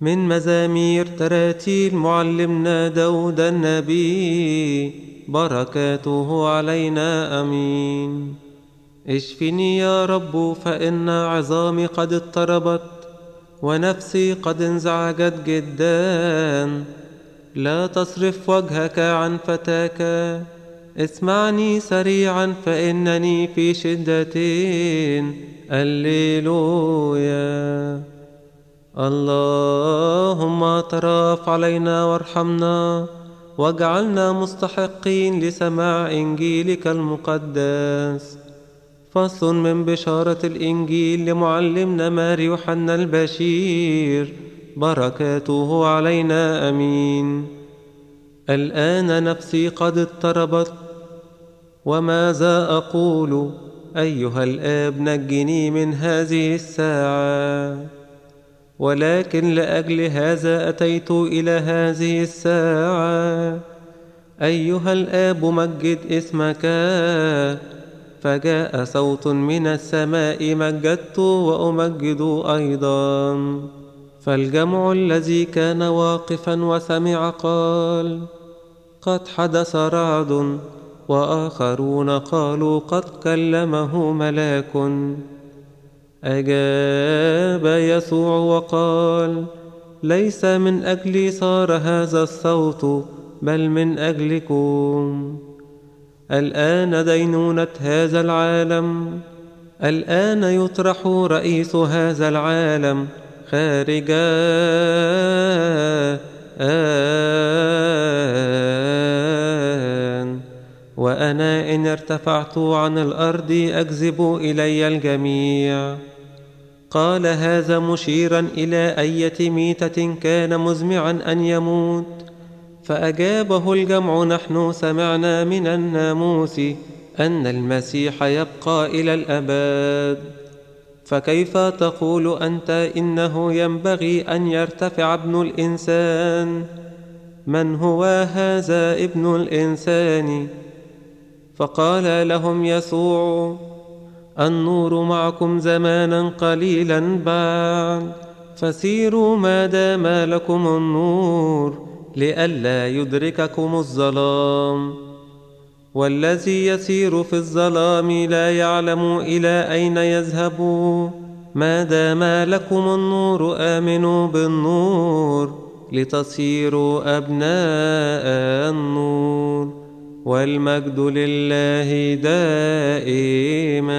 من مزامير تراتيل معلمنا داود النبي بركاته علينا آمين. اشفني يا رب فإن عظامي قد اضطربت ونفسي قد انزعجت جدا. لا تصرف وجهك عن فتاك اسمعني سريعا فإنني في شدة. الليلويا اللهم تراف علينا وارحمنا واجعلنا مستحقين لسماع إنجيلك المقدس. فصل من بشارة الإنجيل لمعلمنا ماري يوحنا البشير. بركاته علينا آمين. الآن نفسي قد اضطربت وماذا أقول. أيها الآب نجني من هذه الساعة. ولكن لأجل هذا أتيت إلى هذه الساعة. أيها الآب مجد اسمك. فجاء صوت من السماء مجدت وأمجد أيضا. فالجمع الذي كان واقفا وسمع قال قد حدث رعد. وآخرون قالوا قد كلمه ملاك. أجاب يسوع وقال ليس من أجلي صار هذا الصوت بل من أجلكم. الآن دينونة هذا العالم. الآن يطرح رئيس هذا العالم خارجا. آن وأنا إن ارتفعت عن الأرض أجذب إلي الجميع. قال هذا مشيرا إلى أية ميتة كان مزمعا أن يموت. فأجابه الجمع نحن سمعنا من الناموس أن المسيح يبقى إلى الأبد. فكيف تقول أنت إنه ينبغي أن يرتفع ابن الإنسان؟ من هو هذا ابن الإنسان؟ فقال لهم يسوع النور معكم زمانا قليلا بعد فسيروا ما دام لكم النور لئلا يدرككم الظلام. والذي يسير في الظلام لا يعلم إلى أين يذهب. ما دام لكم النور آمنوا بالنور لتصيروا أبناء النور. والمجد لله دائما.